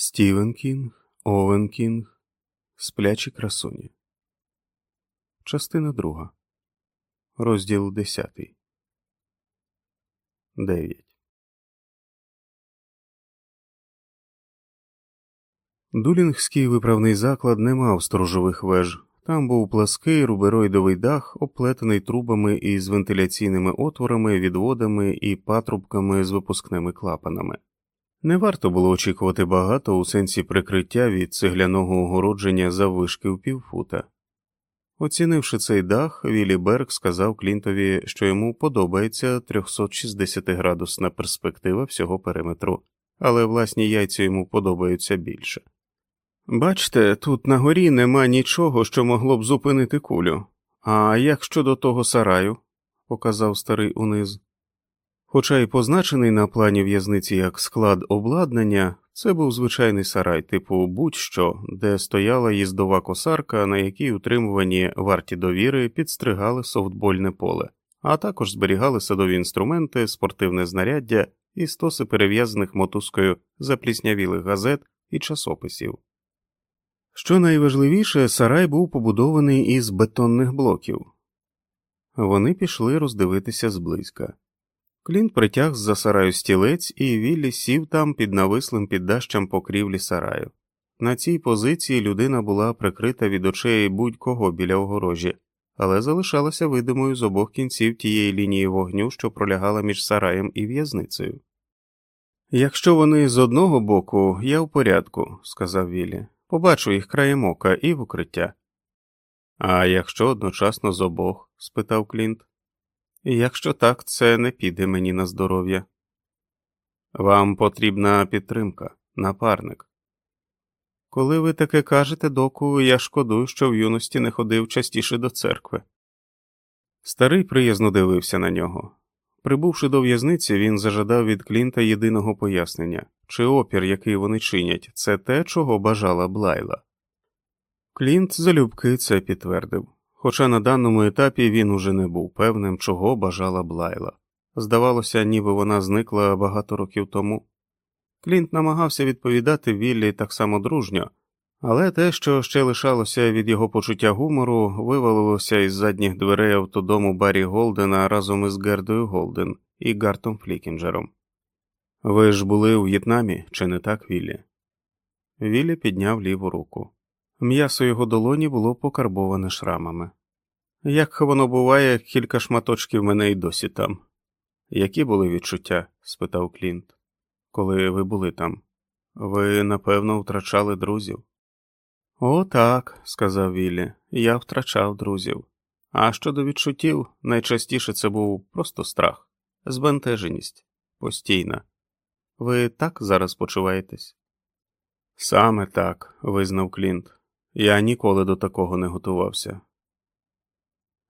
Стівен Кінг, Овен Кінг, Сплячі красуні. Частина друга. Розділ десятий. Дев'ять. Дулінгський виправний заклад не мав сторожових веж. Там був плаский рубероїдовий дах, оплетений трубами із вентиляційними отворами, відводами і патрубками з випускними клапанами. Не варто було очікувати багато у сенсі прикриття від цегляного огородження заввишки в півфута. Оцінивши цей дах, Віллі Берг сказав Клінтові, що йому подобається 360-градусна перспектива всього периметру, але власні яйця йому подобаються більше. Бачте, тут на горі нема нічого, що могло б зупинити кулю. А як щодо того сараю, показав старий униз. Хоча й позначений на плані в'язниці як склад обладнання, це був звичайний сарай, типу будь-що, де стояла їздова косарка, на якій утримувані варті довіри підстригали софтбольне поле, а також зберігали садові інструменти, спортивне знаряддя і стоси перев'язаних мотузкою запліснявілих газет і часописів. Що найважливіше, сарай був побудований із бетонних блоків. Вони пішли роздивитися зблизька. Клінт притяг з за сараю стілець, і Віллі сів там під навислим піддащам покрівлі сараю. На цій позиції людина була прикрита від очей будь-кого біля огорожі, але залишалася видимою з обох кінців тієї лінії вогню, що пролягала між сараєм і в'язницею. Якщо вони з одного боку, я в порядку, сказав Віллі. Побачу їх краєм ока і в укриття. А якщо одночасно з обох? спитав Клінт. Якщо так, це не піде мені на здоров'я. Вам потрібна підтримка, напарник. Коли ви таке кажете, доку, я шкодую, що в юності не ходив частіше до церкви. Старий приязно дивився на нього. Прибувши до в'язниці, він зажадав від Клінта єдиного пояснення чи опір, який вони чинять, це те, чого бажала Блайла. Клінт залюбки це підтвердив хоча на даному етапі він уже не був певним, чого бажала Блайла. Здавалося, ніби вона зникла багато років тому. Клінт намагався відповідати Віллі так само дружньо, але те, що ще лишалося від його почуття гумору, вивалилося із задніх дверей автодому Баррі Голдена разом із Гердою Голден і Гартом Флікінджером. Ви ж були у В'єтнамі, чи не так, Віллі? Віллі підняв ліву руку. М'ясо його долоні було покарбоване шрамами. Як воно буває, кілька шматочків мене й досі там. Які були відчуття? спитав Клінт. Коли ви були там? Ви, напевно, втрачали друзів? «О, так», – сказав Віллі, я втрачав друзів. А щодо відчуттів, найчастіше це був просто страх, збентеженість, постійна. Ви так зараз почуваєтесь? Саме так, визнав Клінт. Я ніколи до такого не готувався.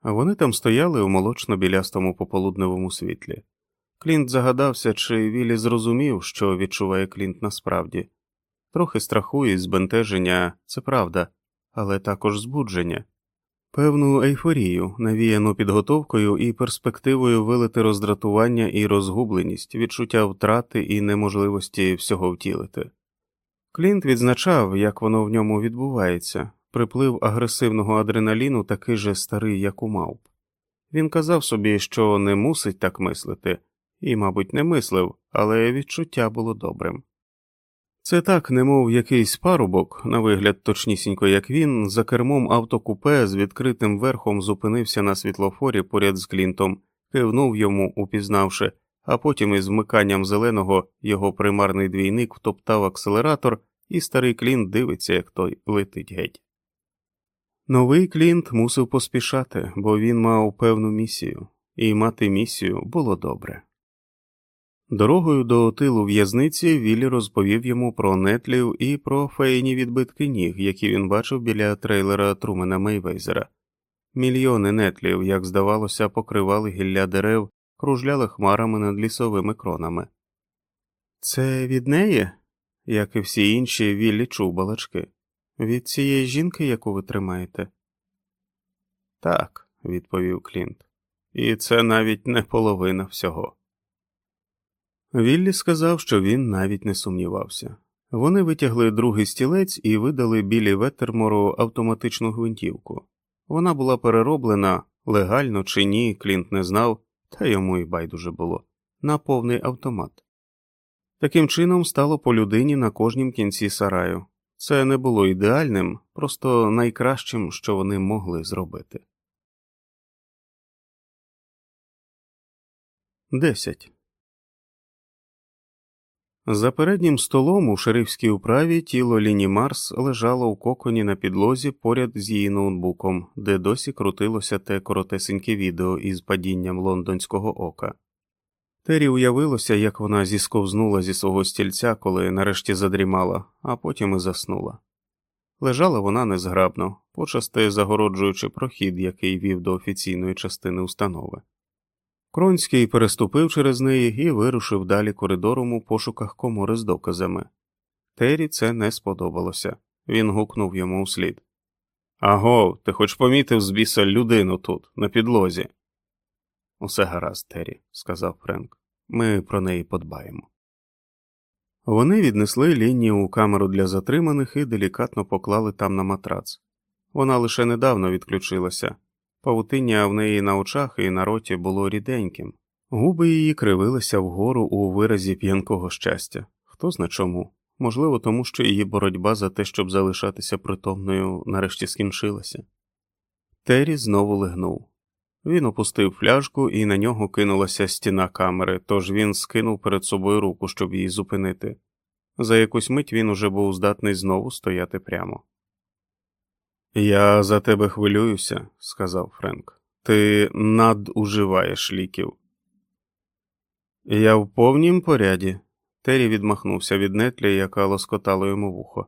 Вони там стояли у молочно білястому пополудневому світлі. Клінт загадався, чи Віллі зрозумів, що відчуває Клінт насправді. Трохи страху і збентеження це правда, але також збудження, певну ейфорію, навіяну підготовкою і перспективою вилити роздратування і розгубленість, відчуття втрати і неможливості всього втілити. Клінт відзначав, як воно в ньому відбувається, приплив агресивного адреналіну такий же старий, як у мавп. Він казав собі, що не мусить так мислити, і, мабуть, не мислив, але відчуття було добрим. Це так, немов якийсь парубок, на вигляд точнісінько, як він, за кермом автокупе з відкритим верхом зупинився на світлофорі поряд з Клінтом, кивнув йому, упізнавши, а потім із вмиканням зеленого його примарний двійник втоптав акселератор, і старий Клінт дивиться, як той летить геть. Новий Клінт мусив поспішати, бо він мав певну місію, і мати місію було добре. Дорогою до тилу в'язниці Віллі розповів йому про нетлів і про фейні відбитки ніг, які він бачив біля трейлера Трумена Мейвезера. Мільйони нетлів, як здавалося, покривали гілля дерев, кружляли хмарами над лісовими кронами. Це від неї, як і всі інші, Віллі чув балачки. Від цієї жінки, яку ви тримаєте? Так, відповів Клінт, і це навіть не половина всього. Віллі сказав, що він навіть не сумнівався. Вони витягли другий стілець і видали білі Веттермору автоматичну гвинтівку. Вона була перероблена легально чи ні, Клінт не знав, та йому й байдуже було, на повний автомат. Таким чином стало по людині на кожнім кінці сараю. Це не було ідеальним, просто найкращим, що вони могли зробити. 10. За переднім столом у шерифській управі тіло Ліні Марс лежало в коконі на підлозі поряд з її ноутбуком, де досі крутилося те коротесеньке відео із падінням лондонського ока. Тері уявилося, як вона зісковзнула зі свого стільця, коли нарешті задрімала, а потім і заснула. Лежала вона незграбно, почасти загороджуючи прохід, який вів до офіційної частини установи. Кронський переступив через неї і вирушив далі коридором у пошуках комори з доказами. Тері це не сподобалося. Він гукнув йому вслід. Аго, ти хоч помітив з біса людину тут, на підлозі. Усе гаразд, Тері, сказав Френк. Ми про неї подбаємо. Вони віднесли лінію у камеру для затриманих і делікатно поклали там на матрац. Вона лише недавно відключилася. Павутиння в неї на очах і на роті було ріденьким, губи її кривилися вгору у виразі п'янкого щастя. Хто зна чому? Можливо, тому що її боротьба за те, щоб залишатися притомною, нарешті скінчилася. Террі знову лигнув. Він опустив фляжку, і на нього кинулася стіна камери, тож він скинув перед собою руку, щоб її зупинити. За якусь мить він уже був здатний знову стояти прямо. Я за тебе хвилююся, сказав Френк. Ти надуживаєш ліків. Я в повнім поряді. Террі відмахнувся від нетлі, яка лоскотала йому вухо.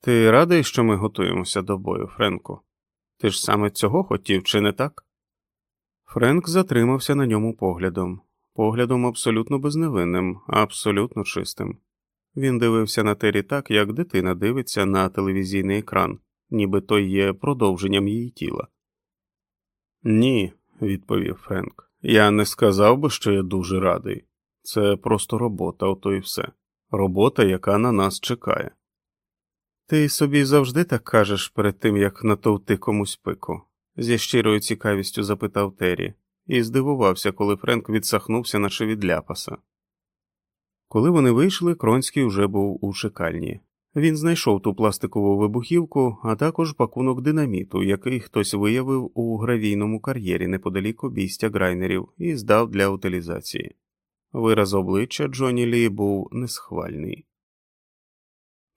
Ти радий, що ми готуємося до бою, Френку? Ти ж саме цього хотів, чи не так? Френк затримався на ньому поглядом, поглядом абсолютно безневинним, абсолютно чистим. Він дивився на Террі так, як дитина дивиться на телевізійний екран, ніби той є продовженням її тіла. Ні, відповів Френк. Я не сказав би, що я дуже радий. Це просто робота, ото і все. Робота, яка на нас чекає. Ти собі завжди так кажеш перед тим, як натовти комусь пику? зі щирою цікавістю запитав Террі, і здивувався, коли Френк відсахнувся, наче від ляпаса. Коли вони вийшли, Кронський уже був у чекальні. Він знайшов ту пластикову вибухівку, а також пакунок динаміту, який хтось виявив у гравійному кар'єрі неподалік обійстя грайнерів і здав для утилізації. Вираз обличчя Джоні Лі був несхвальний.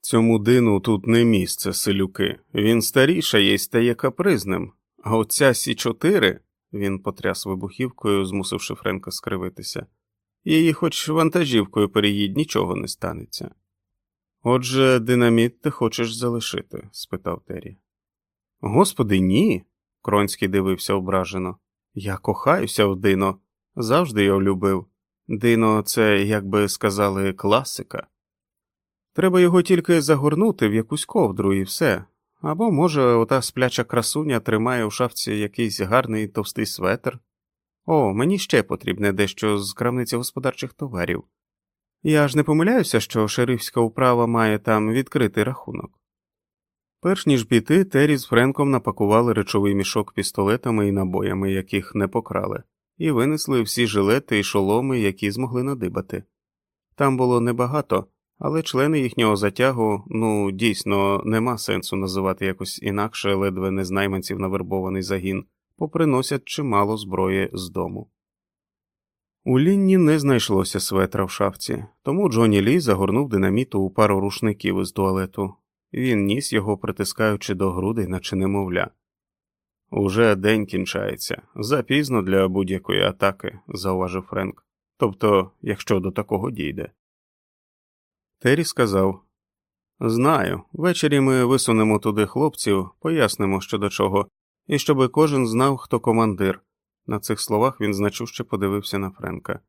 Цьому дину тут не місце, селюки. Він старішає і стає капризним, а оця Сі 4 він потряс вибухівкою, змусивши Френка скривитися. Її хоч вантажівкою переїдь, нічого не станеться. Отже, динаміт ти хочеш залишити? спитав Террі. Господи, ні. Кронський дивився ображено. Я кохаюся в дино, завжди його любив. Дино, це, як би сказали, класика. Треба його тільки загорнути в якусь ковдру і все. Або, може, ота спляча красуня тримає у шафці якийсь гарний товстий светр. О, мені ще потрібне дещо з крамниці господарчих товарів. Я ж не помиляюся, що шерифська управа має там відкритий рахунок. Перш ніж піти, Террі з Френком напакували речовий мішок пістолетами і набоями, яких не покрали, і винесли всі жилети і шоломи, які змогли надибати. Там було небагато, але члени їхнього затягу, ну, дійсно, нема сенсу називати якось інакше ледве не з найманців навербований загін, поприносять чимало зброї з дому. У Лінні не знайшлося светра в шафці, тому Джоні Лі загорнув динаміту у пару рушників із туалету. Він ніс його, притискаючи до грудей, наче немовля. Уже день кінчається, запізно для будь-якої атаки, зауважив Френк. Тобто, якщо до такого дійде. Террі сказав Знаю, ввечері ми висунемо туди хлопців, пояснимо, що до чого, і щоби кожен знав, хто командир. На цих словах він значуще подивився на Френка.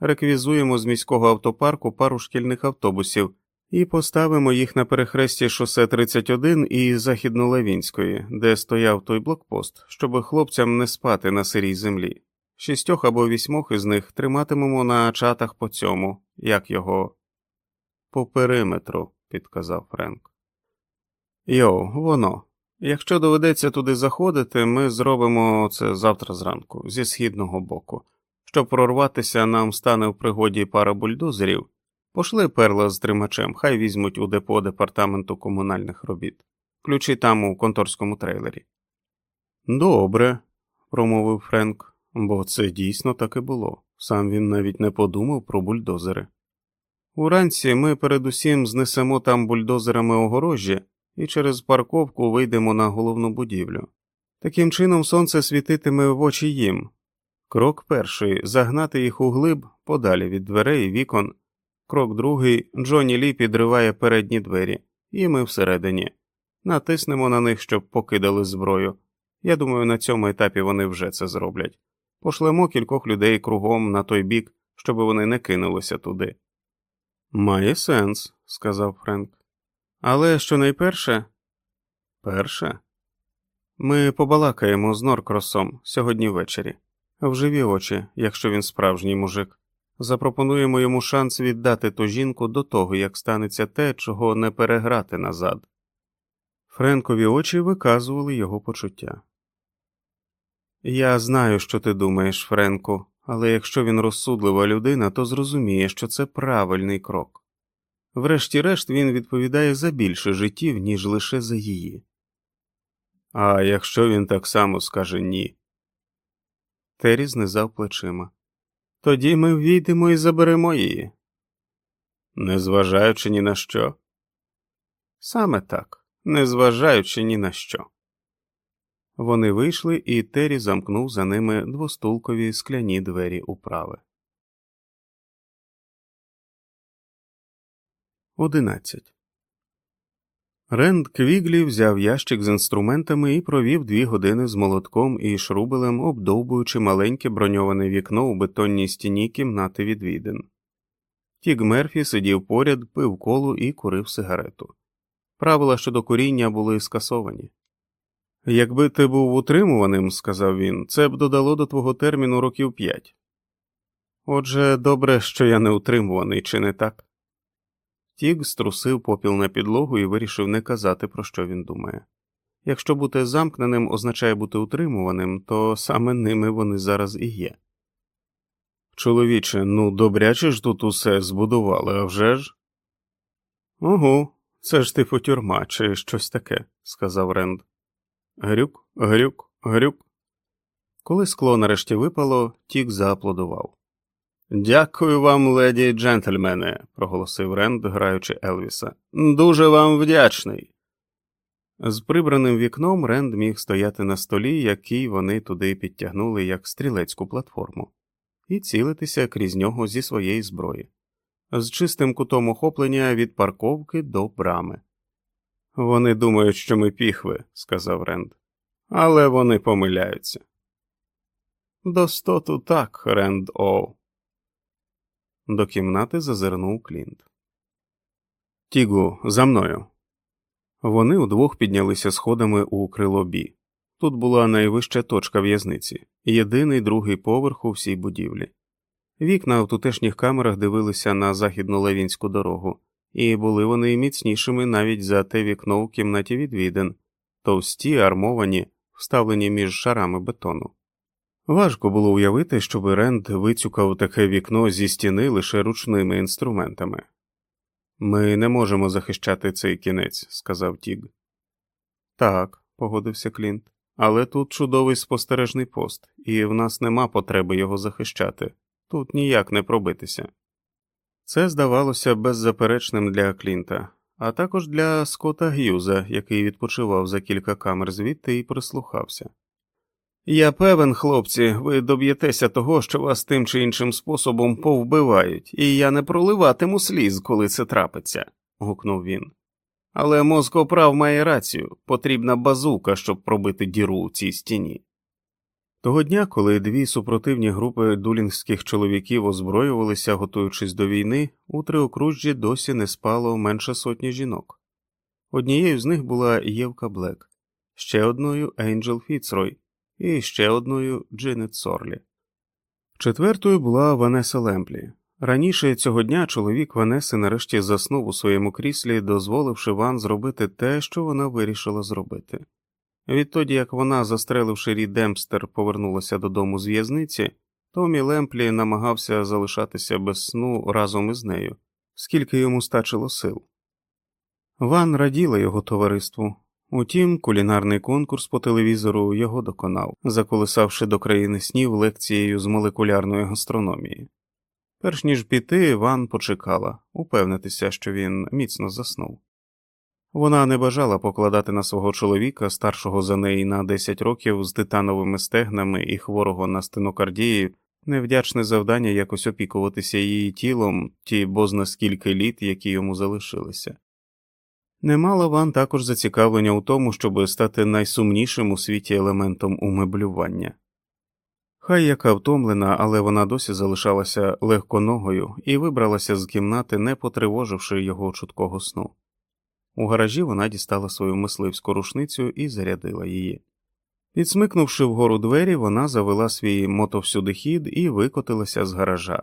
Реквізуємо з міського автопарку пару шкільних автобусів і поставимо їх на перехресті шосе 31 і Західнолавінської, де стояв той блокпост, щоб хлопцям не спати на сирій землі. Шістьох або вісьмох із них триматимемо на чатах по цьому, як його По периметру, підказав Френк. Йоу, воно. Якщо доведеться туди заходити, ми зробимо це завтра зранку, зі східного боку. Щоб прорватися, нам стане в пригоді пара бульдозерів. Пошли перла з тримачем, хай візьмуть у депо департаменту комунальних робіт. Ключі там у конторському трейлері. Добре, промовив Френк, бо це дійсно так і було. Сам він навіть не подумав про бульдозери. Уранці ми передусім знесемо там бульдозерами огорожі і через парковку вийдемо на головну будівлю. Таким чином сонце світитиме в очі їм. Крок перший загнати їх у глиб подалі від дверей і вікон. Крок другий Джоні Лі підриває передні двері, і ми всередині. Натиснемо на них, щоб покидали зброю. Я думаю, на цьому етапі вони вже це зроблять. Пошлемо кількох людей кругом на той бік, щоб вони не кинулися туди. Має сенс, сказав Френк. Але що найперше? Перше? Ми побалакаємо з Норкросом сьогодні ввечері, в живі очі, якщо він справжній мужик. Запропонуємо йому шанс віддати ту жінку до того, як станеться те, чого не переграти назад. Френкові очі виказували його почуття. Я знаю, що ти думаєш, Френку, але якщо він розсудлива людина, то зрозуміє, що це правильний крок. Врешті-решт він відповідає за більше життів, ніж лише за її. А якщо він так само скаже ні. Террі знизав плечима. Тоді ми ввійдемо і заберемо її. Незважаючи ні на що. Саме так, незважаючи ні на що. Вони вийшли, і Террі замкнув за ними двостулкові скляні двері управи. 11. Ренд Квіглі взяв ящик з інструментами і провів дві години з молотком і шрубелем, обдовбуючи маленьке броньоване вікно у бетонній стіні кімнати відвідин. Тік Мерфі сидів поряд, пив колу і курив сигарету. Правила щодо куріння були скасовані. Якби ти був утримуваним, сказав він, це б додало до твого терміну років п'ять. Отже, добре, що я не утримуваний, чи не так? Тік струсив попіл на підлогу і вирішив не казати, про що він думає. Якщо бути замкненим означає бути утримуваним, то саме ними вони зараз і є. Чоловіче, ну добряче ж тут усе збудували, а вже ж? Угу, це ж типу тюрма, чи щось таке, сказав Ренд. Грюк, грюк, грюк. Коли скло нарешті випало, тік зааплодував. Дякую вам, леді й джентльмени, проголосив Ренд, граючи Елвіса. Дуже вам вдячний. З прибраним вікном Ренд міг стояти на столі, який вони туди підтягнули як стрілецьку платформу, і цілитися крізь нього зі своєї зброї, з чистим кутом охоплення від парковки до брами. Вони думають, що ми піхви, сказав Ренд, але вони помиляються. Достоту так, Ренд Оу. До кімнати зазирнув Клінт. Тігу, за мною. Вони удвох піднялися сходами у крило бі. Тут була найвища точка в'язниці, єдиний другий поверх у всій будівлі. Вікна в тутешніх камерах дивилися на західну левінську дорогу, і були вони міцнішими навіть за те вікно в кімнаті відвідин, товсті, армовані, вставлені між шарами бетону. Важко було уявити, щоб Ренд вицюкав таке вікно зі стіни лише ручними інструментами. Ми не можемо захищати цей кінець, сказав Тіг. Так, погодився Клінт, але тут чудовий спостережний пост, і в нас нема потреби його захищати. Тут ніяк не пробитися. Це здавалося беззаперечним для Клінта, а також для Скота Г'юза, який відпочивав за кілька камер звідти і прислухався. Я певен, хлопці, ви доб'єтеся того, що вас тим чи іншим способом повбивають, і я не проливатиму сліз, коли це трапиться, гукнув він. Але мозкоправ має рацію потрібна базука, щоб пробити діру у цій стіні. Того дня, коли дві супротивні групи дулінгських чоловіків озброювалися, готуючись до війни, у триокружжі досі не спало менше сотні жінок. Однією з них була Євка Блек, ще одною Енджел Фіцрой і ще одною Джинет Сорлі. Четвертою була Ванеса Лемплі, Раніше цього дня чоловік Ванеси нарешті заснув у своєму кріслі, дозволивши Ван зробити те, що вона вирішила зробити. Відтоді, як вона, застреливши Рі Демпстер, повернулася додому з в'язниці, Томі Лемплі намагався залишатися без сну разом із нею, скільки йому стачило сил. Ван раділа його товариству. Утім, кулінарний конкурс по телевізору його доконав, заколисавши до країни снів лекцією з молекулярної гастрономії. Перш ніж піти, Ван почекала, упевнитися, що він міцно заснув. Вона не бажала покладати на свого чоловіка, старшого за неї на 10 років з титановими стегнами і хворого на стенокардії, невдячне завдання якось опікуватися її тілом, ті бозна скільки літ, які йому залишилися. Не мала Ван також зацікавлення у тому, щоб стати найсумнішим у світі елементом умеблювання. Хай яка втомлена, але вона досі залишалася легконогою і вибралася з кімнати, не потривоживши його чуткого сну. У гаражі вона дістала свою мисливську рушницю і зарядила її. Підсмикнувши вгору двері, вона завела свій мотовсюдихід і викотилася з гаража.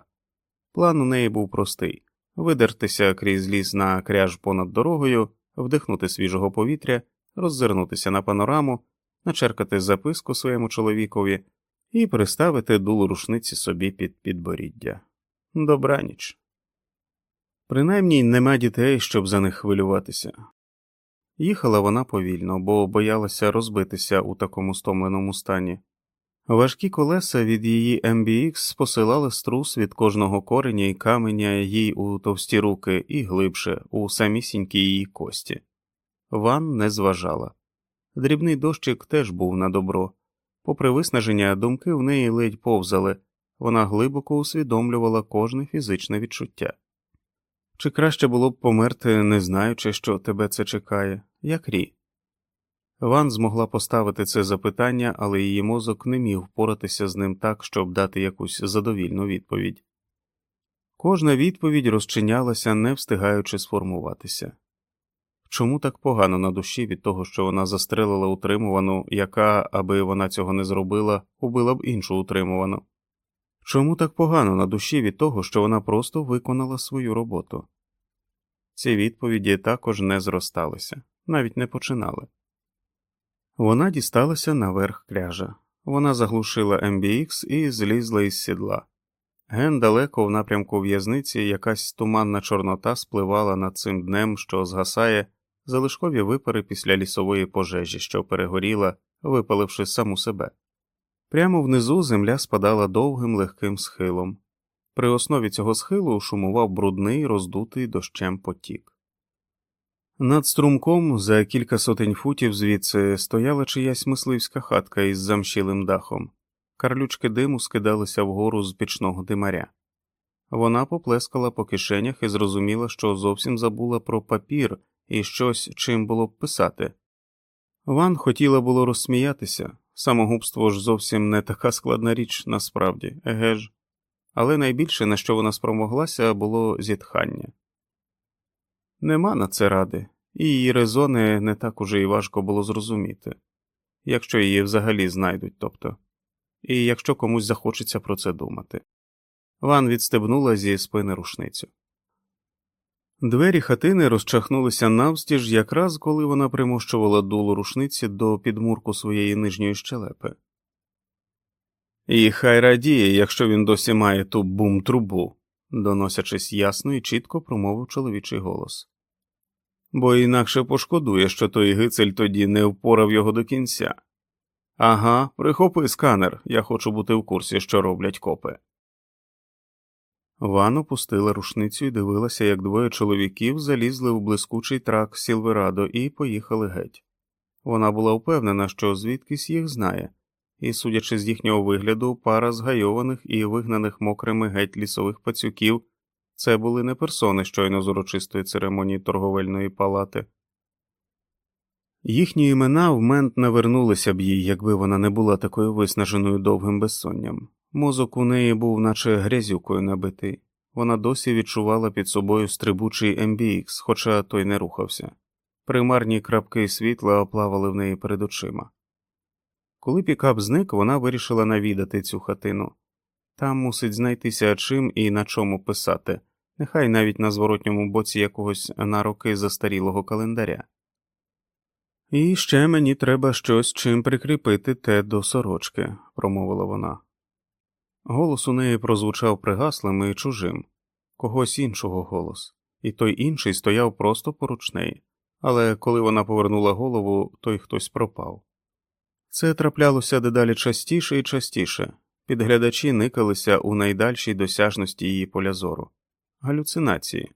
План у неї був простий видертися крізь ліс на кряж понад дорогою, вдихнути свіжого повітря, роззирнутися на панораму, начеркати записку своєму чоловікові і приставити дулу рушниці собі під підборіддя. Добраніч. Принаймні нема дітей, щоб за них хвилюватися. Їхала вона повільно, бо боялася розбитися у такому стомленому стані. Важкі колеса від її MBX посилали струс від кожного кореня і каменя їй у товсті руки і глибше, у самісінькі її кості. Ван не зважала. Дрібний дощик теж був на добро. Попри виснаження, думки в неї ледь повзали, вона глибоко усвідомлювала кожне фізичне відчуття. Чи краще було б померти, не знаючи, що тебе це чекає, як рі? Ван змогла поставити це запитання, але її мозок не міг впоратися з ним так, щоб дати якусь задовільну відповідь. Кожна відповідь розчинялася, не встигаючи сформуватися. Чому так погано на душі від того, що вона застрелила утримувану, яка, аби вона цього не зробила, убила б іншу утримувану? Чому так погано на душі від того, що вона просто виконала свою роботу? Ці відповіді також не зросталися, навіть не починали. Вона дісталася наверх кряжа. Вона заглушила MBX і злізла із сідла. Ген далеко в напрямку в'язниці якась туманна чорнота спливала над цим днем, що згасає залишкові випари після лісової пожежі, що перегоріла, випаливши саму себе. Прямо внизу земля спадала довгим легким схилом. При основі цього схилу шумував брудний, роздутий дощем потік. Над струмком за кілька сотень футів звідси стояла чиясь мисливська хатка із замщілим дахом. Карлючки диму скидалися вгору з пічного димаря. Вона поплескала по кишенях і зрозуміла, що зовсім забула про папір і щось чим було б писати. Ван хотіла було розсміятися, самогубство ж зовсім не така складна річ насправді, еге ж, але найбільше, на що вона спромоглася, було зітхання. Нема на це ради, і її резони не так уже і важко було зрозуміти, якщо її взагалі знайдуть, тобто, і якщо комусь захочеться про це думати. Ван відстебнула зі спини рушницю. Двері хатини розчахнулися навстіж, якраз коли вона примощувала дуло рушниці до підмурку своєї нижньої щелепи. І хай радіє, якщо він досі має ту бум трубу, доносячись ясно і чітко промовив чоловічий голос. Бо інакше пошкодує, що той гицель тоді не впорав його до кінця. Ага, прихопи сканер, я хочу бути в курсі, що роблять копи. Ван опустила рушницю і дивилася, як двоє чоловіків залізли в блискучий трак Сілверадо і поїхали геть. Вона була впевнена, що звідкись їх знає, і, судячи з їхнього вигляду, пара згайованих і вигнаних мокрими геть лісових пацюків це були не персони щойно з урочистої церемонії торговельної палати. Їхні імена в мент навернулися б їй, якби вона не була такою виснаженою довгим безсонням. Мозок у неї був, наче грязюкою набитий, вона досі відчувала під собою стрибучий MBX, хоча той не рухався. Примарні крапки світла оплавали в неї перед очима. Коли пікап зник, вона вирішила навідати цю хатину. Там мусить знайтися чим і на чому писати, нехай навіть на зворотньому боці якогось на роки застарілого календаря. І ще мені треба щось чим прикріпити те до сорочки, промовила вона. Голос у неї прозвучав пригаслим і чужим, когось іншого голос, і той інший стояв просто поруч неї, але коли вона повернула голову, той хтось пропав. Це траплялося дедалі частіше і частіше, підглядачі никалися у найдальшій досяжності її поля зору. галюцинації.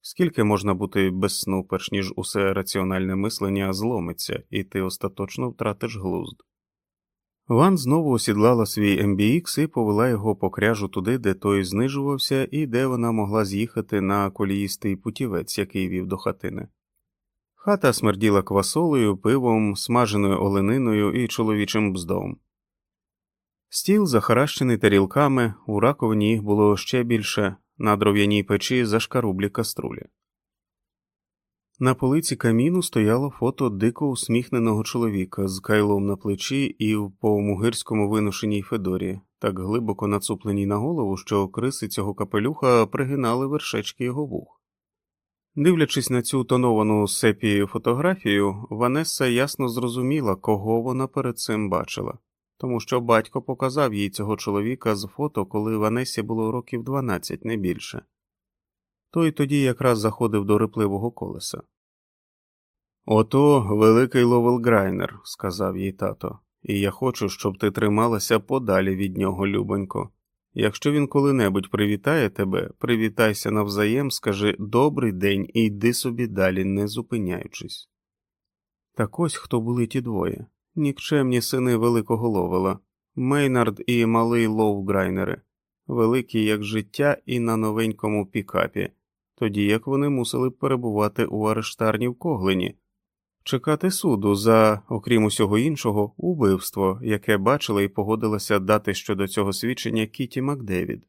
Скільки можна бути без сну, перш ніж усе раціональне мислення зломиться, і ти остаточно втратиш глузд. Ван знову осідлала свій MBX і повела його по кряжу туди, де той знижувався, і де вона могла з'їхати на коліїстий путівець, який вів до хатини. Хата смерділа квасолею, пивом, смаженою олениною і чоловічим бздом. Стіл захаращений тарілками, у раковині їх було ще більше, на дров'яній печі зашкарублі каструлі. На полиці каміну стояло фото дико усміхненого чоловіка з кайлом на плечі і в по-мугирському виношеній федорі, так глибоко нацупленій на голову, що криси цього капелюха пригинали вершечки його вух. Дивлячись на цю тоновану сепією фотографію, Ванесса ясно зрозуміла, кого вона перед цим бачила, тому що батько показав їй цього чоловіка з фото, коли Ванесі було років 12, не більше. Той тоді якраз заходив до рипливого колеса. Ото великий Ловел Грайнер, сказав їй тато, і я хочу, щоб ти трималася подалі від нього, любонько. Якщо він коли-небудь привітає тебе, привітайся навзаєм, скажи добрий день і йди собі далі, не зупиняючись. Так ось хто були ті двоє. Нікчемні сини великого ловела, Мейнард і малий Ловграйнери, великі як життя і на новенькому пікапі, тоді як вони мусили перебувати у арештарні в Коглині, чекати суду за, окрім усього іншого, убивство, яке бачила і погодилася дати щодо цього свідчення Кіті Макдевід.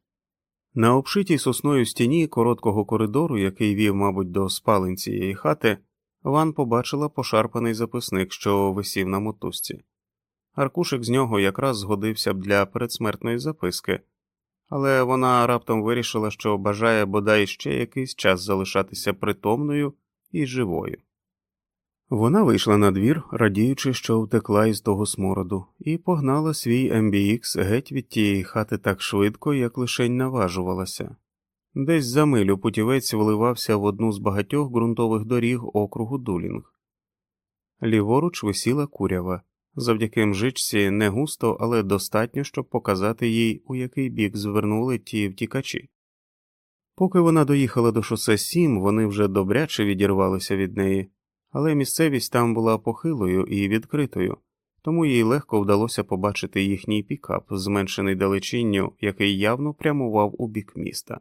На обшитій сосною стіні короткого коридору, який вів, мабуть, до спалень цієї хати, Ван побачила пошарпаний записник, що висів на мотузці. Аркушик з нього якраз згодився б для передсмертної записки, але вона раптом вирішила, що бажає бодай ще якийсь час залишатися притомною і живою. Вона вийшла на двір, радіючи, що втекла із того смороду, і погнала свій MBX геть від тієї хати так швидко, як лишень наважувалася. Десь за милю путівець вливався в одну з багатьох ґрунтових доріг округу Дулінг. Ліворуч висіла курява, завдяки мжичці не густо, але достатньо, щоб показати їй, у який бік звернули ті втікачі. Поки вона доїхала до шосе 7, вони вже добряче відірвалися від неї, але місцевість там була похилою і відкритою, тому їй легко вдалося побачити їхній пікап, зменшений далечінню, який явно прямував у бік міста.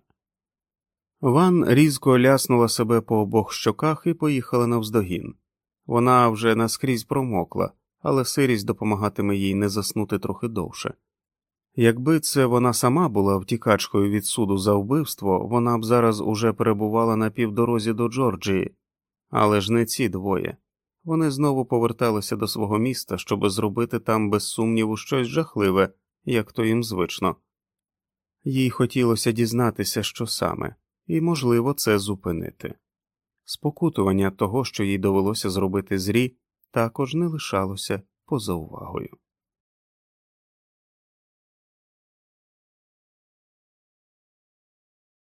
Ван різко ляснула себе по обох щоках і поїхала навздогін. Вона вже наскрізь промокла, але сирість допомагатиме їй не заснути трохи довше. Якби це вона сама була втікачкою від суду за вбивство, вона б зараз уже перебувала на півдорозі до Джорджії, але ж не ці двоє. Вони знову поверталися до свого міста, щоб зробити там без сумніву щось жахливе, як то їм звично. Їй хотілося дізнатися, що саме і, можливо, це зупинити. Спокутування того, що їй довелося зробити зрі, також не лишалося поза увагою.